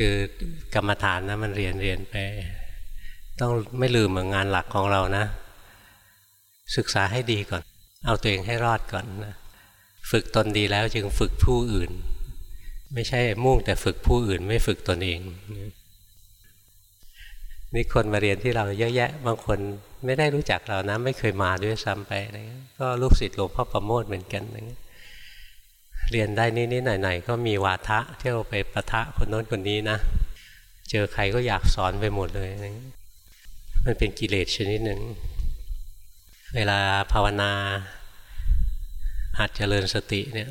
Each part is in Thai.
คือกรรมฐานนะมันเรียนเรียนไป ต้องไม่ลืมงานหลักของเรานะ ศึกษาให้ดีก่อน เอาตัวเองให้รอดก่อนนะฝึกตนดีแล้วจึงฝึกผู้อื่น ไม่ใช่มุ่งแต่ฝึกผู้อื่น ไม่ฝึกตนเองนี่คนมาเรียนที่เราเยอะแยะ บางคนไม่ได้รู้จักเรานะ ไม่เคยมาด้วยซ้ำไปนะก็ลูกศิษย์หลวงพ่อประโมทเหมือนกันนะ เรียนได้นิดๆหน่อยๆก็มีวาทะเที่ยวไปปะทะคนโน้นคนนี้นะ เจอใครก็อยากสอนไปหมดเลย มันเป็นกิเลสชนิดหนึ่ง เวลาภาวนาหัดเจริญสติเนี่ย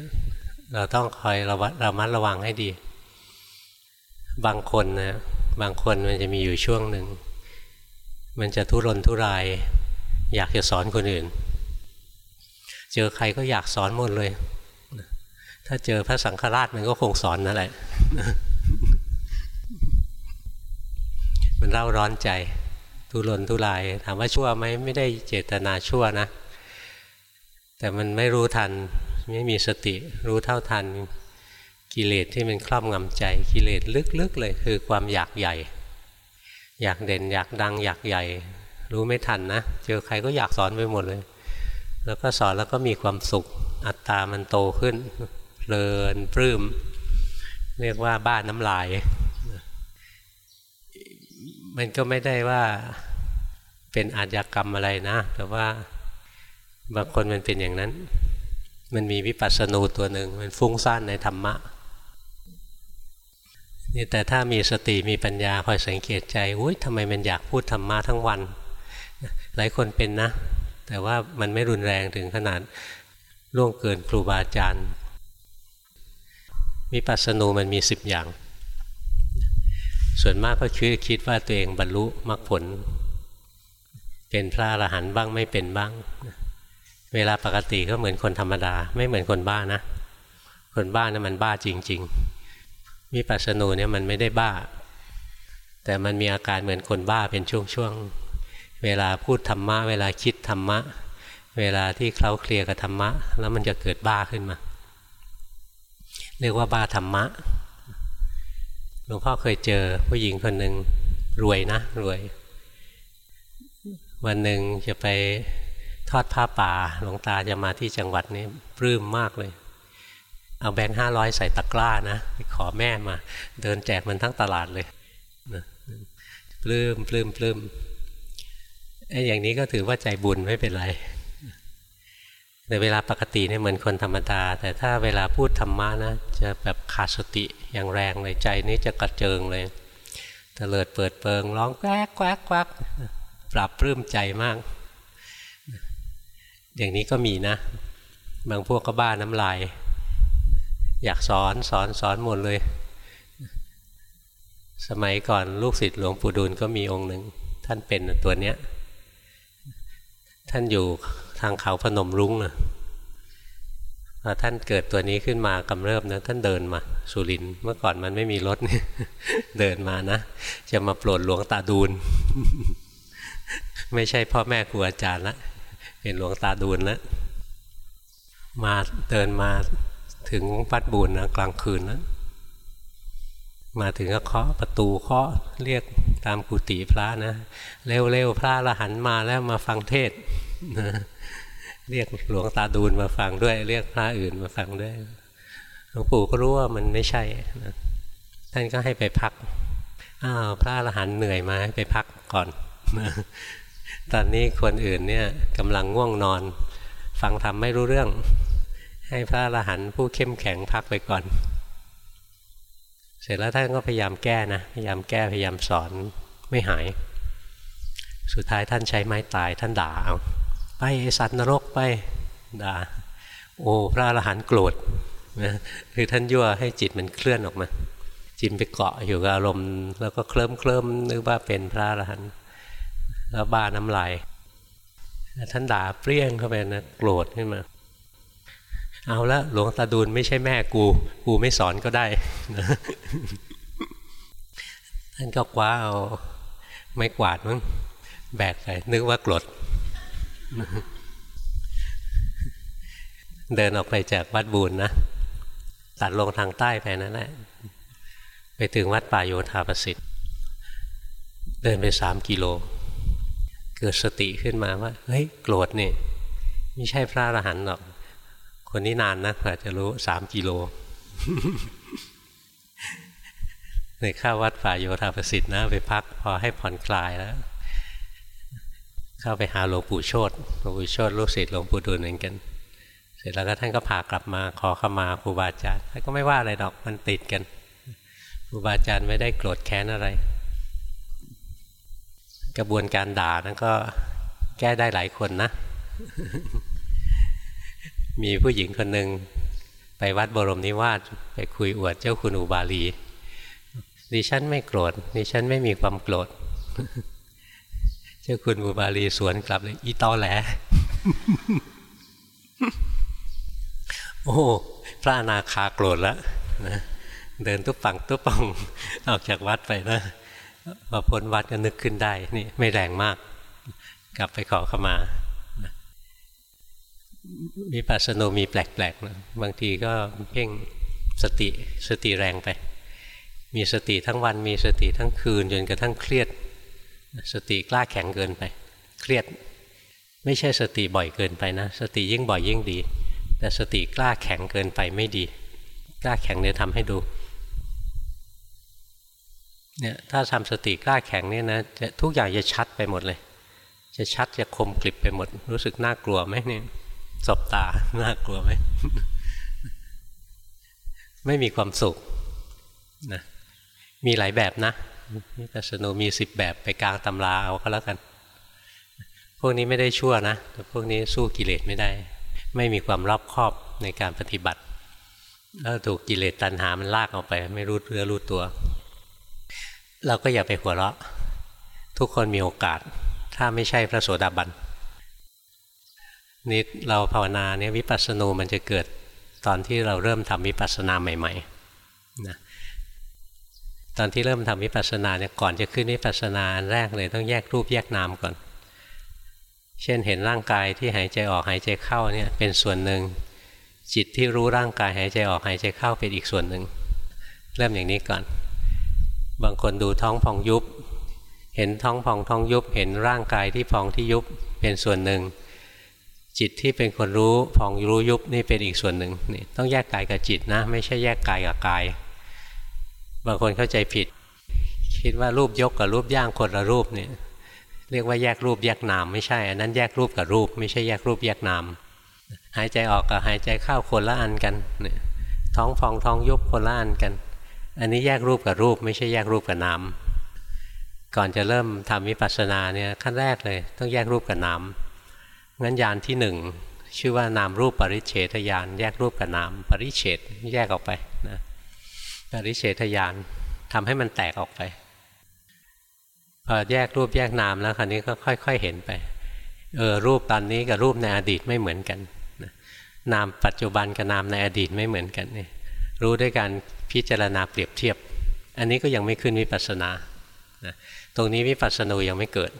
เราต้องคอยระระมัดระวังให้ดี บางคนนะบางคนมันจะมีอยู่ช่วงหนึ่ง มันจะทุรนทุราย อยากจะสอนคนอื่น เจอใครก็อยากสอนหมดเลย ถ้าเจอพระสังฆราชมันก็คงสอนนั่นแหละ มันเล่าร้อนใจ ทุรนทุราย ถามว่าชั่วไหมไม่ได้เจตนาชั่วนะ แต่มันไม่รู้ทัน ไม่มีสติรู้เท่าทันกิเลสที่มันครอบงำใจกิเลสลึกๆเลยคือความอยากใหญ่ อยากเด่นอยากดังอยากใหญ่ รู้ไม่ทันนะ เจอใครก็อยากสอนไปหมดเลย แล้วก็สอนแล้วก็มีความสุขอัตตามันโตขึ้น เพลินปลื้มเรียกว่าบ้านน้ำลาย มันก็ไม่ได้ว่าเป็นอาชญากรรมอะไรนะ แต่ว่าบางคนมันเป็นอย่างนั้น มันมีวิปัสสนูตัวหนึ่งมันฟุ้งซ่านในธรรมะนี่แต่ถ้ามีสติมีปัญญาคอยสังเกตใจอุ้ยทำไมมันอยากพูดธรรมะทั้งวัน หลายคนเป็นนะ แต่ว่ามันไม่รุนแรงถึงขนาดล่วงเกินครูบาอาจารย์ มีปัสสนูมันมีสิบอย่าง ส่วนมากก็คิดคิดว่าตัวเองบรรลุมรรคผล เป็นพระอรหันต์บ้างไม่เป็นบ้าง เวลาปกติก็เหมือนคนธรรมดา ไม่เหมือนคนบ้านะ คนบ้านะั้นมันบ้าจริง ๆ วิปัสสนูเนี่ยมันไม่ได้บ้า แต่มันมีอาการเหมือนคนบ้าเป็นช่วงๆ เวลาพูดธรรมะ เวลาคิดธรรมะ เวลาที่เคล้าเคลียกับธรรมะ แล้วมันจะเกิดบ้าขึ้นมา เรียกว่าบ้าธรรมะหลวงพ่อเคยเจอผู้หญิงคนหนึ่งรวยนะรวย วันหนึ่งจะไปทอดผ้าป่าหลวงตาจะมาที่จังหวัดนี้ปลื้มมากเลย เอาแบงค์ห้าร้อยใส่ตะกร้านะไปขอแม่มา เดินแจกมันทั้งตลาดเลยนะปลื้มปลื้มปลื้มไอ้อย่างนี้ก็ถือว่าใจบุญไม่เป็นไร แต่เวลาปกติเนี่ยเหมือนคนธรรมดา แต่ถ้าเวลาพูดธรรมะนะจะแบบขาดสติอย่างแรงเลยใจนี้จะกระเจิงเลยเตลิดเปิดเปิงร้องแกวกแกวกแกวกปรับปลื้มใจมาก อย่างนี้ก็มีนะ บางพวกก็บ้าน้ำลาย อยากสอนสอนสอนหมดเลย สมัยก่อนลูกศิษย์หลวงปู่ดูลก็มีองค์หนึ่ง ท่านเป็นตัวเนี้ย ท่านอยู่ ทางเขาพนมรุ้งนะพอท่านเกิดตัวนี้ขึ้นมากำเริบนะท่านเดินมา สุรินเมื่อก่อนมันไม่มีรถเนี่ยเดินมานะ จะมาโปรดหลวงตาดูล ไม่ใช่พ่อแม่ครูอาจารย์ละเป็นหลวงตาดูลแล้วมาเดินมาถึงวัดบุญนะกลางคืนนะมาถึงก็เคาะประตูเคาะเรียกตามกุฏิพระนะ เร็วๆพระละหันมาแล้วมาฟังเทศ เรียกหลวงตาดูลมาฟังด้วย เรียกพระอื่นมาฟังด้วยหลวงปู่ก็รู้ว่ามันไม่ใช่นะท่านก็ให้ไปพักอ้าวพระละหันเหนื่อยมาให้ไปพักก่อนตอนนี้คนอื่นเนี่ยกำลังง่วงนอน ฟังทำไม่รู้เรื่อง ให้พระอรหันต์ผู้เข้มแข็งพักไปก่อน เสร็จแล้วท่านก็พยายามแก้นะพยายามแก้พยายามสอนไม่หาย สุดท้ายท่านใช้ไม้ตายท่านด่าเอา ไปไอสัตว์นรกไปด่าโอ้พระอรหันต์โกรธนะคือท่านยั่วให้จิตมันเคลื่อนออกมา จิตไปเกาะอยู่กับอารมณ์ แล้วก็เคลิ้มเคลิ้มนึกว่าเป็นพระอรหันต์แล้วบ้าน้ำลายท่านด่าเปรี้ยงเข้าไปนะโกรธขึ้นมา เอาละหลวงตาดูลไม่ใช่แม่กู กูไม่สอนก็ได้ ท่านก็คว้าเอาไม่กวาดมั้งแบกไปนึกว่ากรด เดินออกไปจากวัดบูญนะตัดลงทางใต้ไปนั่นแหละไปถึงวัดป่าโยธาประสิทธิ์ เดินไปสามกิโล เกิดสติขึ้นมาว่า เฮ้ย โกรธนี่ไม่ใช่พระอรหันต์หรอก คนนี้นานนะกว่าจะรู้สามกิโลในข้าวัดป่าโยธาประสิทธิ์นะ ไปพักพอให้ผ่อนคลายแล้ว เข้าไปหาหลวงปู่โชตหลวงปู่โชตลูกศิษย์หลวงปู่ดูลเหมือนกัน เสร็จแล้วก็ท่านก็พากลับมาขอขมาครูบาอาจารย์ท่านก็ไม่ว่าอะไรดอกมันติดกันครูบาอาจารย์ไม่ได้โกรธแค้นอะไร กระบวนการด่านั้นก็แก้ได้หลายคนนะ มีผู้หญิงคนหนึ่งไปวัดบรมนิวาสไปคุยอวดเจ้าคุณอุบาลีดิฉันไม่โกรธดิฉันไม่มีความโกรธ เจ้าคุณอุบาลีสวนกลับเลยอีตอแหล โอ้พระนาคาโกรธแล้วนะเดินตุ๊บปังตุ๊บปังออกจากวัดไปนะพอพ้นวัดก็นึกขึ้นได้นี่ไม่แรงมาก กลับไปขอขมาวิปัสสนูมีแปลกๆนะบางทีก็เพ่งสติสติแรงไป มีสติทั้งวันมีสติทั้งคืนจนกระทั่งเครียด สติกล้าแข็งเกินไป เครียด ไม่ใช่สติบ่อยเกินไปนะ สติยิ่งบ่อยยิ่งดี แต่สติกล้าแข็งเกินไปไม่ดี กล้าแข็งเนี่ยทำให้ดูเนี่ยถ้าทำสติกล้าแข็งเนี่ยนะจะทุกอย่างจะชัดไปหมดเลย จะชัดจะคมกลิบไปหมด รู้สึกน่ากลัวไหมเนี่ยสบตาน่ากลัวไหมไม่มีความสุขนะมีหลายแบบนะ มิปัสนูมีสิบแบบไปกลางตำราเอาก็แล้วกัน พวกนี้ไม่ได้ชั่วนะ แต่พวกนี้สู้กิเลสไม่ได้ ไม่มีความรอบคอบในการปฏิบัติแล้วถูกกิเลสตัณหามันลากออกไป ไม่รู้เรือรู้ตัว เราก็อย่าไปหัวเราะ ทุกคนมีโอกาส ถ้าไม่ใช่พระโสดาบันนี่เราภาวนาเนี่ยวิปัสสนูมันจะเกิดตอนที่เราเริ่มทำวิปัสสนาใหม่ๆนะ ตอนที่เริ่มทำวิปัสสนาเนี่ยก่อนจะขึ้นวิปัสสนาอันแรกเลยต้องแยกรูปแยกนามก่อน เช่นเห็นร่างกายที่หายใจออกหายใจเข้าเนี่ยเป็นส่วนหนึ่ง จิตที่รู้ร่างกายหายใจออกหายใจเข้าเป็นอีกส่วนหนึ่ง เริ่มอย่างนี้ก่อน บางคนดูท้องพองยุบ เห็นท้องพองท้องยุบ เห็นร่างกายที่พองที่ยุบเป็นส่วนหนึ่ง จิตที่เป็นคนรู้พองรู้ยุบนี่เป็นอีกส่วนหนึ่งนี่ต้องแยกกายกับจิตนะ ไม่ใช่แยกกายกับกาย บางคนเข้าใจผิด คิดว่ารูปยกกับรูปย่างคนละรูปเนี่ยเรียกว่าแยกรูปแยกนามไม่ใช่ อันนั้นแยกรูปกับรูป ไม่ใช่แยกรูปแยกนามหายใจออกกับหายใจเข้าคนละอันกันท้องฟองท้องยุบคนละอันกัน อันนี้แยกรูปกับรูป ไม่ใช่แยกรูปกับนามก่อนจะเริ่มทำวิปัสสนาเนี่ยขั้นแรกเลย ต้องแยกรูปกับนามงั้นยานที่หนึ่งชื่อว่านามรูปปริเฉทยานแยกรูปกับนามปริเฉทแยกออกไปนะ ปริเฉทยานทำให้มันแตกออกไป พอแยกรูปแยกนามแล้วคราวนี้ก็ค่อย ๆเห็นไป เออรูปตอนนี้กับรูปในอดีตไม่เหมือนกันนามปัจจุบันกับนามในอดีตไม่เหมือนกันนี่รู้ด้วยการพิจารณาเปรียบเทียบ อันนี้ก็ยังไม่ขึ้นวิปัสสนาตรงนี้วิปัสสนูยังไม่เกิด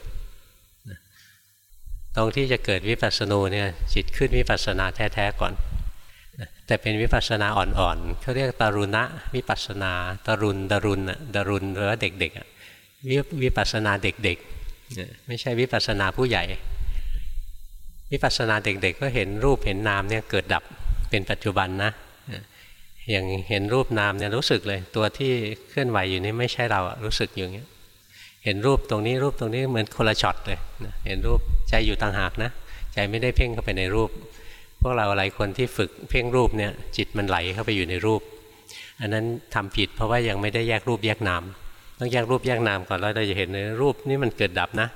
ตรงที่จะเกิดวิปัสสนูเนี่ยจิตขึ้นวิปัสสนาแท้ๆก่อน แต่เป็นวิปัสสนาอ่อนๆเขาเรียกตารุณะวิปัสสนาตารุณตารุณตารุณหรือว่าเด็กๆวิวิปัสสนาเด็กๆไม่ใช่วิปัสสนาผู้ใหญ่ วิปัสสนาเด็กๆ ก็เห็นรูปเห็นนามเนี่ยเกิดดับเป็นปัจจุบันนะอย่างเห็นรูปนามเนี่ยรู้สึกเลย ตัวที่เคลื่อนไหวอยู่นี่ไม่ใช่เรารู้สึกอย่างเงี้ยเห็นรูปตรงนี้รูปตรงนี้เหมือนคนละช็อตเลยเห็นรูปใจอยู่ต่างหากนะ ใจไม่ได้เพ่งเข้าไปในรูป พวกเราหลายคนที่ฝึกเพ่งรูปเนี่ยจิตมันไหลเข้าไปอยู่ในรูป อันนั้นทำผิดเพราะว่ายังไม่ได้แยกรูปแยกนามต้องแยกรูปแยกนามก่อนแล้วเราจะเห็นในรูปนี่มันเกิดดับนะ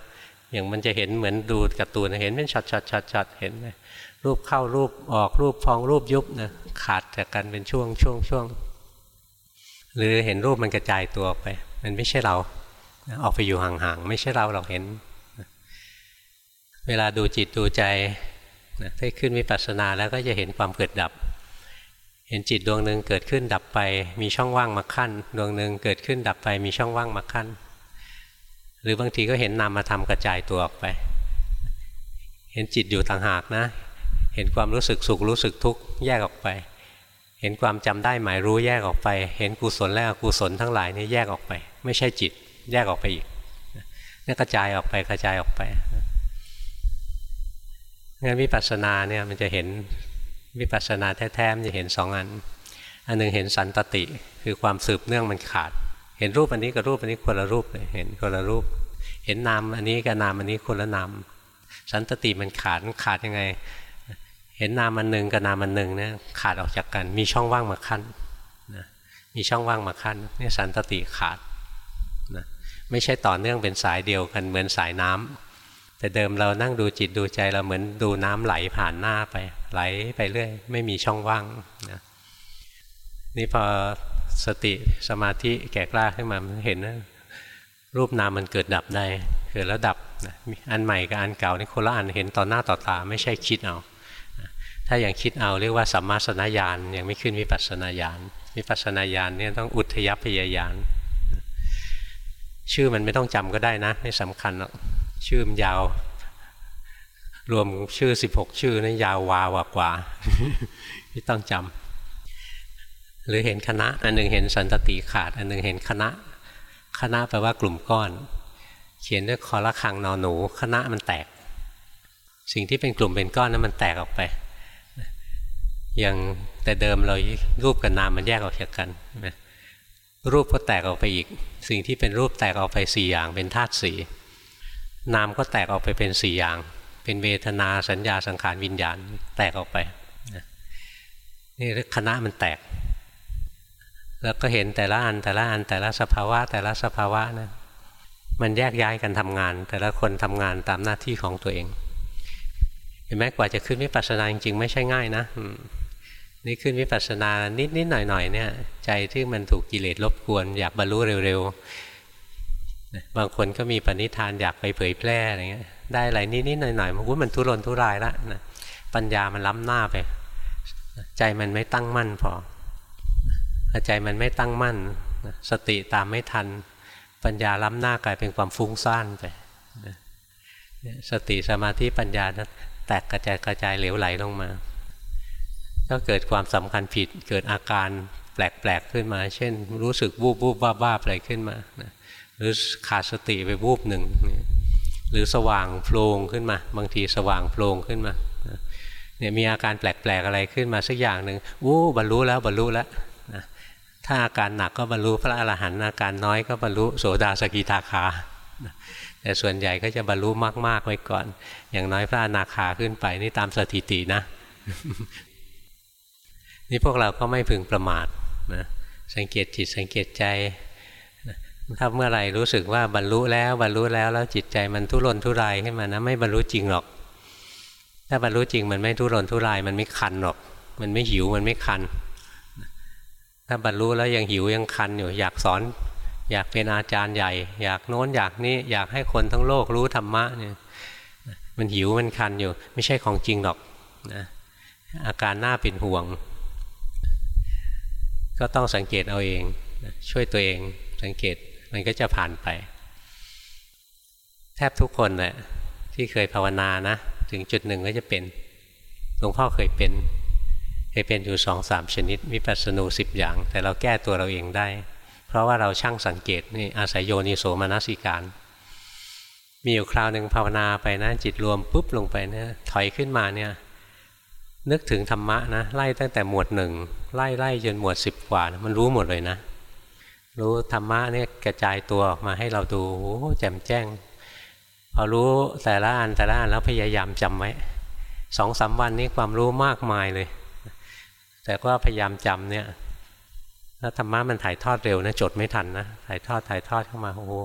อย่างมันจะเห็นเหมือนดูการ์ตูนเห็นเป็น shot shot shot shot เห็นไหมรูปเข้ารูปออกรูปพองรูปยุบนะขาดจากกันเป็นช่วงช่วงช่วงหรือเห็นรูปมันกระจายตัวออกไป มันไม่ใช่เราออกไปอยู่ห่างๆไม่ใช่เราเราเห็น เวลาดูจิตดูใจ ถ้าขึ้นวิปัสสนาแล้วก็จะเห็นความเกิดดับ เห็นจิตดวงหนึ่งเกิดขึ้นดับไป มีช่องว่างมาขั้น ดวงหนึ่งเกิดขึ้นดับไป มีช่องว่างมาขั้น หรือบางทีก็เห็นนามมาทำกระจายตัวออกไป เห็นจิตอยู่ต่างหากนะ เห็นความรู้สึกสุขรู้สึกทุกข์แยกออกไป เห็นความจำได้หมายรู้แยกออกไป เห็นกุศลและอกุศลทั้งหลายนี่แยกออกไป ไม่ใช่จิตแยกออกไปอีกนี่กระจายออกไปกระจายออกไป งั้นวิปัสสนาเนี่ยมันจะเห็นวิปัสสนาแท้ๆมันจะเห็นสองอัน อันหนึ่งเห็นสันตติคือความสืบเนื่องมันขาด เห็นรูปอันนี้กับรูปอันนี้คนละรูปเลยเห็นคนละรูป เห็นนามอันนี้กับนามอันนี้คนละนามสันตติมันขาดขาดยังไง เห็นนามอันหนึ่งกับนามอันหนึ่งเนี่ยขาดออกจากกัน มีช่องว่างมาขั้นนะมีช่องว่างมาขั้นนี่สันตติขาดนะไม่ใช่ต่อเนื่องเป็นสายเดียวกันเหมือนสายน้ำ แต่เดิมเรานั่งดูจิตดูใจเราเหมือนดูน้ำไหลผ่านหน้าไป ไหลไปเรื่อยไม่มีช่องว่างนะนี่พอสติสมาธิแก่กล้าขึ้นมาเห็นนะรูปนามมันเกิดดับได้เกิดแล้วดับอันใหม่กับอันเก่านี่คนละอันเห็นต่อหน้าต่อตาไม่ใช่คิดเอา ถ้าอย่างคิดเอาเรียกว่าสัมมาสนญาณยังไม่ขึ้นวิปัสสนาญาณวิปัสสนาญาณเนี่ยต้องอุทยพยายานชื่อมันไม่ต้องจำก็ได้นะ ไม่สำคัญหรอก ชื่อมันยาว รวมชื่อ16ชื่อนะั้นยาววาวกว่าไม่ต้องจำหรือเห็นคณะ อันหนึ่งเห็นสันตติขาด อันหนึ่งเห็นคณะ คณะแปลว่ากลุ่มก้อน เขียนด้วยคอละคังนอนหนู คณะมันแตก สิ่งที่เป็นกลุ่มเป็นก้อนนั้นมันแตกออกไปอย่างแต่เดิมเรารูปกับนามมันแยกออกจากกันรูปก็แตกออกไปอีก สิ่งที่เป็นรูปแตกออกไปสี่อย่างเป็นธาตุสี่ นามก็แตกออกไปเป็นสี่อย่าง เป็นเวทนาสัญญาสังขารวิญญาณแตกออกไปนี่คณะมันแตก แล้วก็เห็นแต่ละอันแต่ละอันแต่ละสภาวะ แต่ละสภาวะนะมันแยกย้ายกันทำงาน แต่ละคนทำงานตามหน้าที่ของตัวเอง เห็นไหมกว่าจะขึ้นวิปัสสนาจริงๆไม่ใช่ง่ายนะนี่ขึ้นวิปัสสนานิดนิดหน่อยหน่อยเนี่ย ใจที่มันถูกกิเลสรบกวน อยากบรรลุเร็วๆ บางคนก็มีปณิธานอยากไปเผยแพร่อะไรเงี้ยได้อะไรนิดนิดหน่อยหน่อยมันมันทุรนทุรายละนะปัญญามันล้ำหน้าไป ใจมันไม่ตั้งมั่นพอใจมันไม่ตั้งมั่น สติตามไม่ทัน ปัญญาล้ำหน้ากลายเป็นความฟุ้งซ่านไปสติสมาธิปัญญาแตกกระจายกระจายเหลวไหลลงมา ก็เกิดความสำคัญผิดเกิดอาการแปลกๆขึ้นมา เช่น รู้สึกวูบวูบบ้าบ้าอะไรขึ้นมา หรือขาดสติไปวูบหนึ่งหรือสว่างโพลงขึ้นมา บางทีสว่างโพลงขึ้นมาเนี่ยมีอาการแปลกๆอะไรขึ้นมาสักอย่างหนึ่งวู้บรรลุแล้วบรรลุแล้วถ้าอาการหนักก็บรรลุพระอรหันต์อาการน้อยก็บรรลุโสดาสกิทาคาแต่ส่วนใหญ่ก็จะบรรลุมากๆไว้ก่อน อย่างน้อยพระอนาคาขึ้นไปนี่ตามสถิตินะ นี่พวกเราก็ไม่พึงประมาทนะสังเกตจิตสังเกตใจ ถ้าเมื่อไหร่รู้สึกว่าบรรลุแล้วบรรลุแล้วแล้วจิตใจมันทุรนทุรายขึ้นมานะไม่บรรลุจริงหรอก ถ้าบรรลุจริงมันไม่ทุรนทุรายมันไม่คันหรอก มันไม่หิวมันไม่คัน ถ้าบรรลุแล้วยังหิวยังคันอยู่อยากสอน อยากเป็นอาจารย์ใหญ่ อยากโน้นอยากนี้อยากให้คนทั้งโลกรู้ธรรมะเนี่ยมันหิวมันคันอยู่ ไม่ใช่ของจริงหรอกนะอาการหน่าเป็นห่วง ก็ต้องสังเกตเอาเองช่วยตัวเองสังเกต มันก็จะผ่านไป แทบทุกคนแหละที่เคยภาวนานะ ถึงจุดหนึ่งก็จะเป็นหลวงพ่อเคยเป็น เคยเป็นอยู่สองสามชนิดวิปัสสนูสิบอย่าง แต่เราแก้ตัวเราเองได้ เพราะว่าเราช่างสังเกตนี่อาศัยโยนิโสมนสิการ มีอยู่คราวหนึ่งภาวนาไปนะจิตรวมปุ๊บลงไปเนี่ยถอยขึ้นมาเนี่ยนึกถึงธรรมะนะไล่ตั้งแต่หมวดหนึ่งไล่ไล่จนหมวดสิบกว่านะมันรู้หมดเลยนะ รู้ธรรมะเนี่ยกระจายตัวออกมาให้เราดูโอ้แจ่มแจ้ง พอรู้แต่ละอันแต่ละอันแล้วพยายามจำไว้สองสาวันนี้ความรู้มากมายเลย แต่ก็พยายามจำเนี่ยถ้าธรรมะมันถ่ายทอดเร็วนะจดไม่ทันนะถ่ายทอดถ่ายทอดเข้ามาโอ้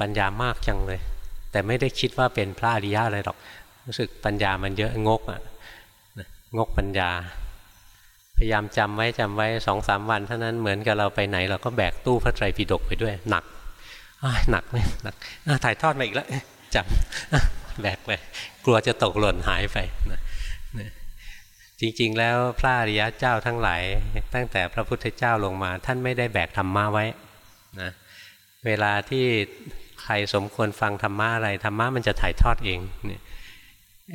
ปัญญามากจังเลย แต่ไม่ได้คิดว่าเป็นพระอริยะอะไรหรอก รู้สึกปัญญามันเยอะงกอะ่ะงกปัญญา พยายามจำไว้จำไว้สองสามวันเท่านั้นเหมือนกับเราไปไหน เราก็แบกตู้พระไตรปิฎกไปด้วย หนักหนักไหมหนักถ่ายทอดมาอีกแล้วจำแบกไปกลัวจะตกหล่นหายไปนะจริงๆ แล้วพระอริยะเจ้าทั้งหลายตั้งแต่พระพุทธเจ้าลงมา ท่านไม่ได้แบกธรรมะไว้นะเวลาที่ใครสมควรฟังธรรมะอะไรธรรมะมันจะถ่ายทอดเองเนี่ย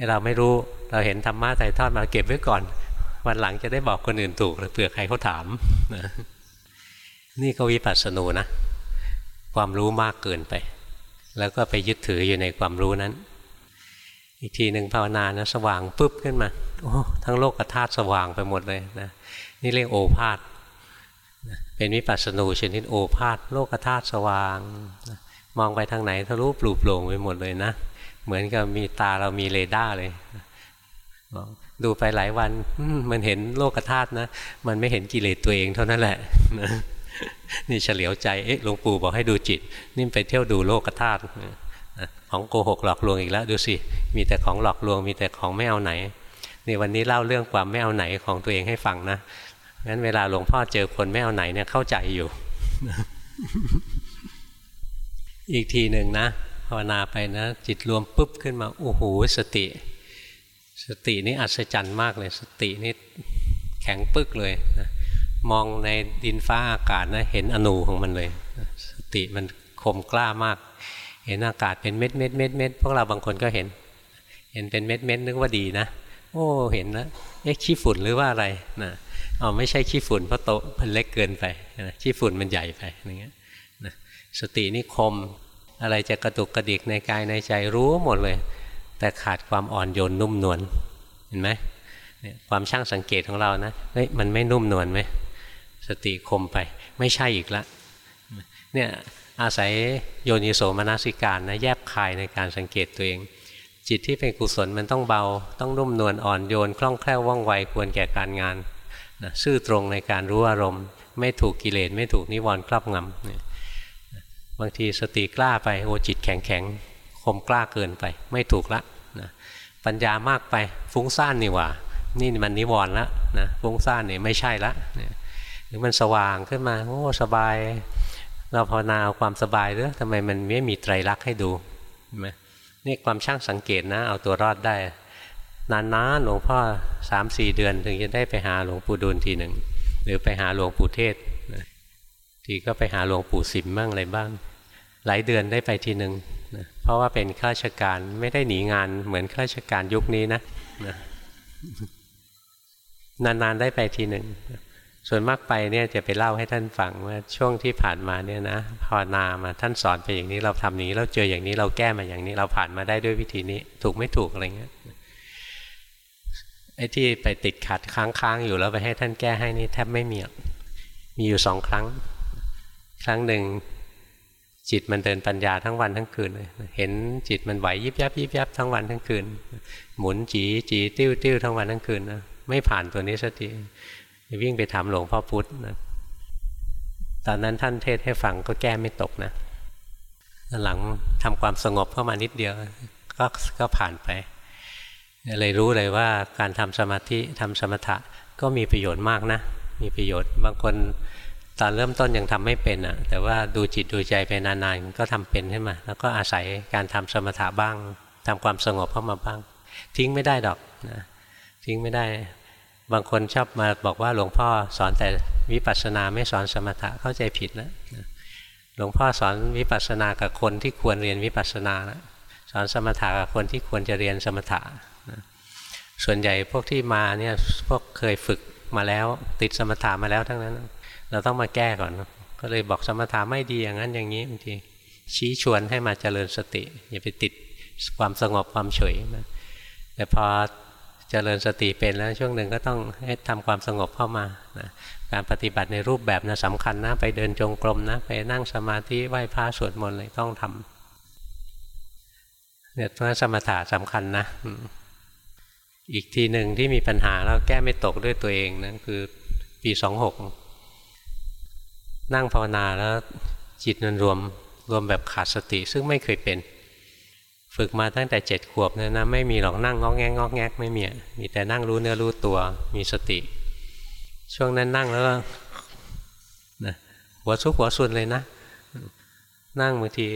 เราไม่รู้เราเห็นธรรมะถ่ายทอดมาเก็บไว้ก่อน วันหลังจะได้บอกคนอื่นถูกเผื่อใครเขาถามนะนี่ก็วิปัสสนูนะ ความรู้มากเกินไป แล้วก็ไปยึดถืออยู่ในความรู้นั้น อีกทีหนึ่งภาวนานะสว่างปุ๊บขึ้นมาโอ้ทั้งโลกธาตุสว่างไปหมดเลยนะนี่เรียกโอภาษเป็นวิปัสสนูชนิดโอภาษโลกธาตุสว่าง มองไปทางไหนทะลุปลุกโปร่งไปหมดเลยนะ เหมือนกับมีตาเรามีเรดาร์เลย ดูไปหลายวันมันเห็นโลกธาตุนะ มันไม่เห็นกิเลสตัวเองเท่านั้นแหละนี่เฉลียวใจเอ๊ะหลวงปู่บอกให้ดูจิต นี่ไปเที่ยวดูโลกธาตุของโกหกหลอกลวงอีกแล้วดูสิมีแต่ของหลอกลวง มีแต่ของไม่เอาไหนนี่วันนี้เล่าเรื่องความไม่เอาไหนของตัวเองให้ฟังนะงั้นเวลาหลวงพ่อเจอคนไม่เอาไหนเนี่ยเข้าใจอยู่ อีกทีหนึ่งนะภาวนาไปนะ จิตรวมปุ๊บขึ้นมาโอ้โหสติ สตินี่อัศจรรย์มากเลย สตินี่แข็งปึกเลยนะมองในดินฟ้าอากาศนะเห็นอนูของมันเลย สติมันคมกล้ามาก เห็นอากาศเป็นเม็ดเม็ดเม็ดเม็ดพวกเราบางคนก็เห็น เห็นเป็นเม็ดเม็ดนึกว่าดีนะ โอ้เห็นนะเอ๊ะขี้ฝุ่นหรือว่าอะไรนะอ๋อไม่ใช่ขี้ฝุ่นเพราะโตมันเล็กเกินไปนะขี้ฝุ่นมันใหญ่ไปอย่างเงี้ยนะสตินี่คมอะไรจะกระตุกกระดิกในกายในใจรู้หมดเลย แต่ขาดความอ่อนโยนนุ่มนวลเห็นไหมความช่างสังเกตของเรานะเฮ้ยมันไม่นุ่มนวลไหมสติคมไปไม่ใช่อีกละเนี่ยอาศัยโยนิโสมนสิการนะแยบคายในการสังเกตตัวเอง จิตที่เป็นกุศลมันต้องเบา ต้องนุ่มนวลอ่อนโยนคล่องแคล่วว่องไวควรแก่การงานนะซื่อตรงในการรู้อารมณ์ ไม่ถูกกิเลสไม่ถูกนิวรณ์ครอบงำบางทีสติกล้าไปโอจิตแข็งแข็ง คมกล้าเกินไป ไม่ถูกละนะปัญญามากไปฟุ้งซ่านนี่หว่า นี่มันนิวรณ์ละนะฟุ้งซ่านนี่ไม่ใช่ละนะหรือมันสว่างขึ้นมาโอ้สบาย เราภาวนาเอาความสบายหรือทำไมมันไม่มีไตรลักษณ์ให้ดูไหมนี่ความช่างสังเกตนะ เอาตัวรอดได้ นานๆหลวงพ่อสามสี่เดือน ถึงจะได้ไปหาหลวงปู่ดูลทีหนึ่งหรือไปหาหลวงปู่เทศทีก็ไปหาหลวงปู่สิมบ้างอะไรบ้าง หลายเดือนได้ไปทีหนึ่ง นะเพราะว่าเป็นข้าราชการไม่ได้หนีงานเหมือนข้าราชการยุคนี้นะนะนานๆได้ไปทีหนึ่ง ส่วนมากไปเนี่ยจะไปเล่าให้ท่านฟังว่าช่วงที่ผ่านมาเนี่ยนะภาวนามาท่านสอนไปอย่างนี้เราทำนี้เราเจออย่างนี้เราแก้มาอย่างนี้ เราผ่านมาได้ด้วยวิธีนี้ ถูกไม่ถูกอะไรเงี้ยไอ้ที่ไปติดขัดค้างๆอยู่แล้วไปให้ท่านแก้ให้นี่แทบไม่มีมีอยู่สองครั้ง ครั้งหนึ่ง จิตมันเดินปัญญาทั้งวันทั้งคืนเลยเห็นจิตมันไหวยิบยับยิบยับทั้งวันทั้งคืน หมุนจีจีติ้วติ้วทั้งวันทั้งคืนนะไม่ผ่านตัวนี้สักทีวิ่งไปถามหลวงพ่อพุธนะตอนนั้นท่านเทศให้ฟังก็แก้ไม่ตกนะหลังทำความสงบเข้ามานิดเดียว ก็ก็ผ่านไปเลยรู้เลยว่าการทำสมาธิทำสมถะก็มีประโยชน์มากนะ มีประโยชน์บางคน ตอนเริ่มต้นยังทำไม่เป็นอะ แต่ว่าดูจิตดูใจไปนานๆก็ทำเป็นขึ้นมา แล้วก็อาศัยการทำสมถะบ้างทำความสงบเข้ามาบ้าง ทิ้งไม่ได้ดอกนะทิ้งไม่ได้ บางคนชอบมาบอกว่าหลวงพ่อสอนแต่วิปัสสนาไม่สอนสมถะเข้าใจผิดนะหลวงพ่อสอนวิปัสสนากับคนที่ควรเรียนวิปัสสนานะสอนสมถะกับคนที่ควรจะเรียนสมถะส่วนใหญ่พวกที่มาเนี่ยพวกเคยฝึกมาแล้ว ติดสมถะมาแล้วทั้งนั้น เราต้องมาแก้ก่อน ก็เลยบอกสมถะไม่ดีอย่างนั้นอย่างนี้บางทีชี้ชวนให้มาเจริญสติ อย่าไปติดความสงบความเฉยนะแต่พอเจริญสติเป็นแล้วช่วงหนึ่งก็ต้องให้ทำความสงบเข้ามานะการปฏิบัติในรูปแบบนะสำคัญนะไปเดินจงกรมนะ ไปนั่งสมาธิไหว้พระสวดมนต์เลยต้องทำเนี่ยเพราะสมถะสำคัญนะอีกทีหนึ่งที่มีปัญหาแล้วแก้ไม่ตกด้วยตัวเองนะคือปีสองหก นั่งภาวนาแล้วจิตมันรวมรวมแบบขาดสติซึ่งไม่เคยเป็น ฝึกมาตั้งแต่เจ็ดขวบเนี่ยนะไม่มีหรอกนั่งงอกแงกงอกแงกไม่มีมีแต่นั่งรู้เนื้อรู้ตัวมีสติ ช่วงนั้นนั่งแล้วนะหัวซุกหัวซุนเลยนะ นั่งบางที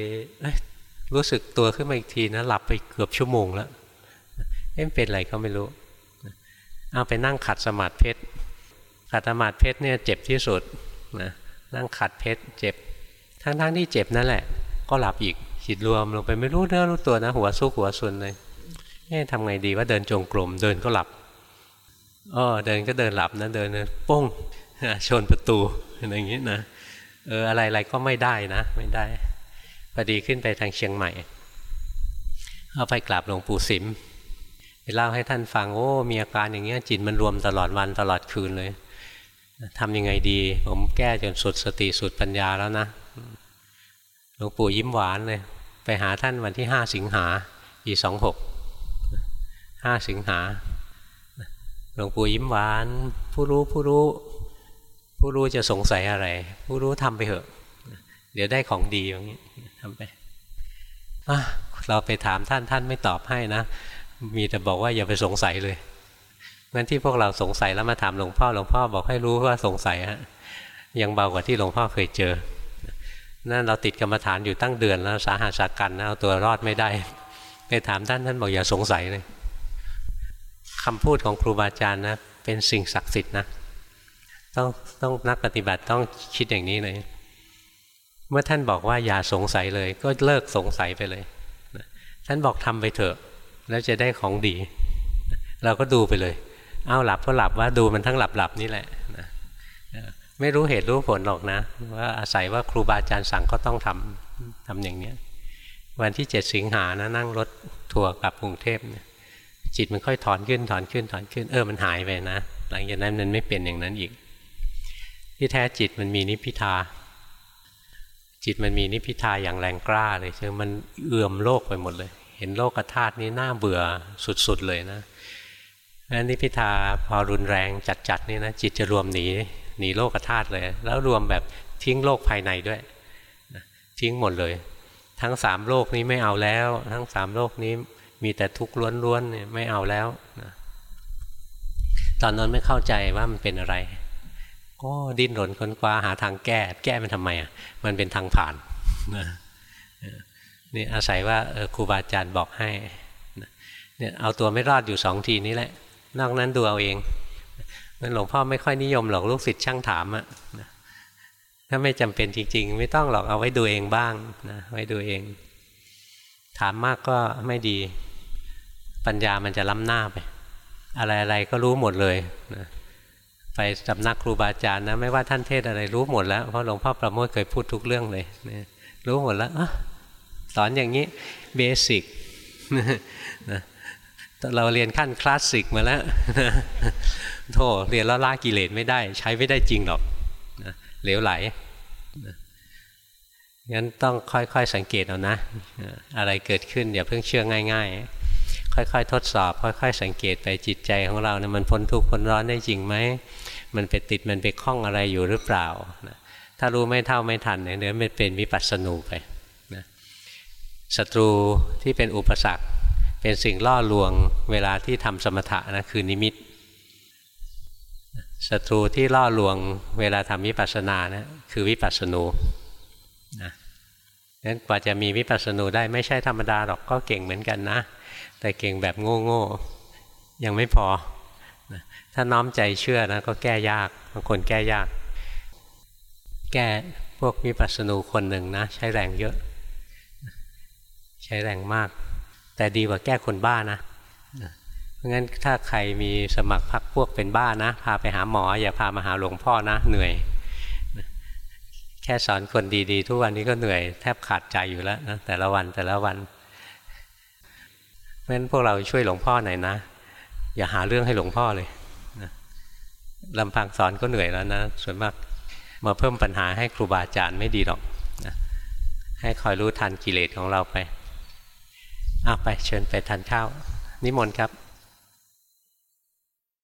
รู้สึกตัวขึ้นมาอีกทีนะหลับไปเกือบชั่วโมงแล้วเอ๊ะเป็นอะไรเขาไม่รู้เอาไปนั่งขัดสมาธิเพชรขัดสมาธิเพชรเนี่ยเจ็บที่สุดนะ นั่งขัดเพชรเจ็บ ทั้งๆที่เจ็บนั่นแหละ ก็หลับอีกจิตรวมลงไปไม่รู้เนื้อรู้ตัวนะ หัวซุกหัวซุนเลยเอ๊ะทำไงดีว่าเดินจงกรมเดินก็หลับอ๋อเดินก็เดินหลับนะเดินป้งชนประตูอย่างนี้นะเอออะไรอะไรก็ไม่ได้นะ ไม่ได้พอดีขึ้นไปทางเชียงใหม่เอาไปกราบหลวงปู่สิมไปเล่าให้ท่านฟังโอ้มีอาการอย่างเงี้ยจิตมันรวมตลอดวันตลอดคืนเลย ทำยังไงดี ผมแก้จนสุดสติสุดปัญญาแล้วนะหลวงปู่ยิ้มหวานเลย ไปหาท่านวันที่ห้าสิงหาปีสองหกห้าสิงหาหลวงปู่ยิ้มหวาน ผู้รู้ผู้รู้ ผู้รู้จะสงสัยอะไร ผู้รู้ทำไปเถอะ เดี๋ยวได้ของดีอย่างนี้ทำไปเราไปถามท่านท่านไม่ตอบให้นะ มีแต่บอกว่าอย่าไปสงสัยเลย งั้นที่พวกเราสงสัยแล้วมาถามหลวงพ่อหลวงพ่อบอกให้รู้ว่าสงสัยฮะยังเบากว่าที่หลวงพ่อเคยเจอ นั่นเราติดกรรมฐานอยู่ตั้งเดือนแล้วสาหัสกันนะเอาตัวรอดไม่ได้ ไปถามท่านท่านบอกอย่าสงสัยเลยคำพูดของครูบาอาจารย์นะเป็นสิ่งศักดิ์สิทธิ์นะต้องต้องนักปฏิบัติต้องคิดอย่างนี้เลย เมื่อท่านบอกว่าอย่าสงสัยเลย ก็เลิกสงสัยไปเลย ท่านบอกทำไปเถอะ แล้วจะได้ของดี เราก็ดูไปเลย เอาหลับก็หลับว่าดูมันทั้งหลับหลับนี่แหละไม่รู้เหตุรู้ผลหรอกนะ ว่าอาศัยว่าครูบาอาจารย์สั่งก็ต้องทำทำอย่างนี้วันที่เจ็ดสิงหานะนั่งรถทัวร์กลับกรุงเทพเนี่ยจิตมันค่อยถอนขึ้นถอนขึ้นถอนขึ้นเออมันหายไปนะ หลังจากนั้นมันไม่เป็นอย่างนั้นอีก ที่แท้จิตมันมีนิพิทา จิตมันมีนิพิทาอย่างแรงกล้าเลยคือมันเอื่อมโลกไปหมดเลย เห็นโลกธาตุนี้น่าเบื่อสุดๆเลยนะ นั้นนิพิทาพอรุนแรงจัดๆนี่นะจิตจะรวมหนีหนีโลกธาตุเลย แล้วรวมแบบทิ้งโลกภายในด้วย ทิ้งหมดเลย ทั้งสามโลกนี้ไม่เอาแล้ว ทั้งสามโลกนี้มีแต่ทุกข์ล้วนๆเนี่ยไม่เอาแล้วนะตอนนั้นไม่เข้าใจว่ามันเป็นอะไร ก็ดิ้นรนค้นคว้าหาทางแก้ แก้มันทำไมอะมันเป็นทางผ่านนะนี่อาศัยว่าครูบาอาจารย์บอกให้เนี่ยเอาตัวไม่รอดอยู่สองทีนี้แหละ นอกนั้นดูเอาเองมันหลวงพ่อไม่ค่อยนิยมหรอกลูกศิษย์ช่างถามอะถ้าไม่จำเป็นจริง ๆ ไม่ต้องหรอกเอาไว้ดูเองบ้างนะไว้ดูเอง ถามมากก็ไม่ดี ปัญญามันจะล้ำหน้าไป อะไรๆก็รู้หมดเลยนะไปสำนักครูบาอาจารย์นะไม่ว่าท่านเทศอะไรรู้หมดแล้วเพราะหลวงพ่อประโมทเคยพูดทุกเรื่องเลยนะรู้หมดแล้วสอนอย่างนี้เบสิก เราเรียนขั้นคลาสสิกมาแล้วโธ่เรียนแล้วละกิเลสไม่ได้ ใช้ไม่ได้จริงหรอกเหลวไหลงั้นต้องค่อยๆสังเกตเอานะ อะไรเกิดขึ้นอย่าเพิ่งเชื่อง่าย ๆ ค่อยๆ ทดสอบ ค่อย ๆ สังเกตไปจิตใจของเราเนี่ยมันพ้นทุกข์พ้นร้อนได้จริงไหมมันไปติดมันไปคล้องอะไรอยู่หรือเปล่า ถ้ารู้ไม่เท่าไม่ทันเนี่ยเดี๋ยวมันเป็นวิปัสสนูไปนะศัตรูที่เป็นอุปสรรค เป็นสิ่งล่อลวงเวลาที่ทำสมถะนะคือนิมิตศัตรูที่ล่อลวงเวลาทำวิปัสสนานะคือวิปัสสนูนะงั้นกว่าจะมีวิปัสสนูได้ไม่ใช่ธรรมดาหรอกก็เก่งเหมือนกันนะ แต่เก่งแบบโง่ๆยังไม่พอถ้าน้อมใจเชื่อนะก็แก้ยากบางคนแก้ยาก แก้พวกมีปัสสนูคนหนึ่งนะใช้แรงเยอะ ใช้แรงมาก แต่ดีกว่าแก้คนบ้านะเพราะงั้นถ้าใครมีสมัครพักพวกเป็นบ้านะ พาไปหาหมอ อย่าพามาหาหลวงพ่อนะเหนื่อย แค่สอนคนดีๆ ทุกวันนี้ก็เหนื่อยแทบขาดใจอยู่แล้วนะแต่ละวันแต่ละวันเพราะฉะนั้นพวกเราช่วยหลวงพ่อหน่อยนะ อย่าหาเรื่องให้หลวงพ่อเลยนะลำพังสอนก็เหนื่อยแล้วนะส่วนมากมาเพิ่มปัญหาให้ครูบาอาจารย์ไม่ดีหรอกนะให้คอยรู้ทันกิเลสของเราไป อาไปเชิญไปทานข้าว นิมนต์ครับ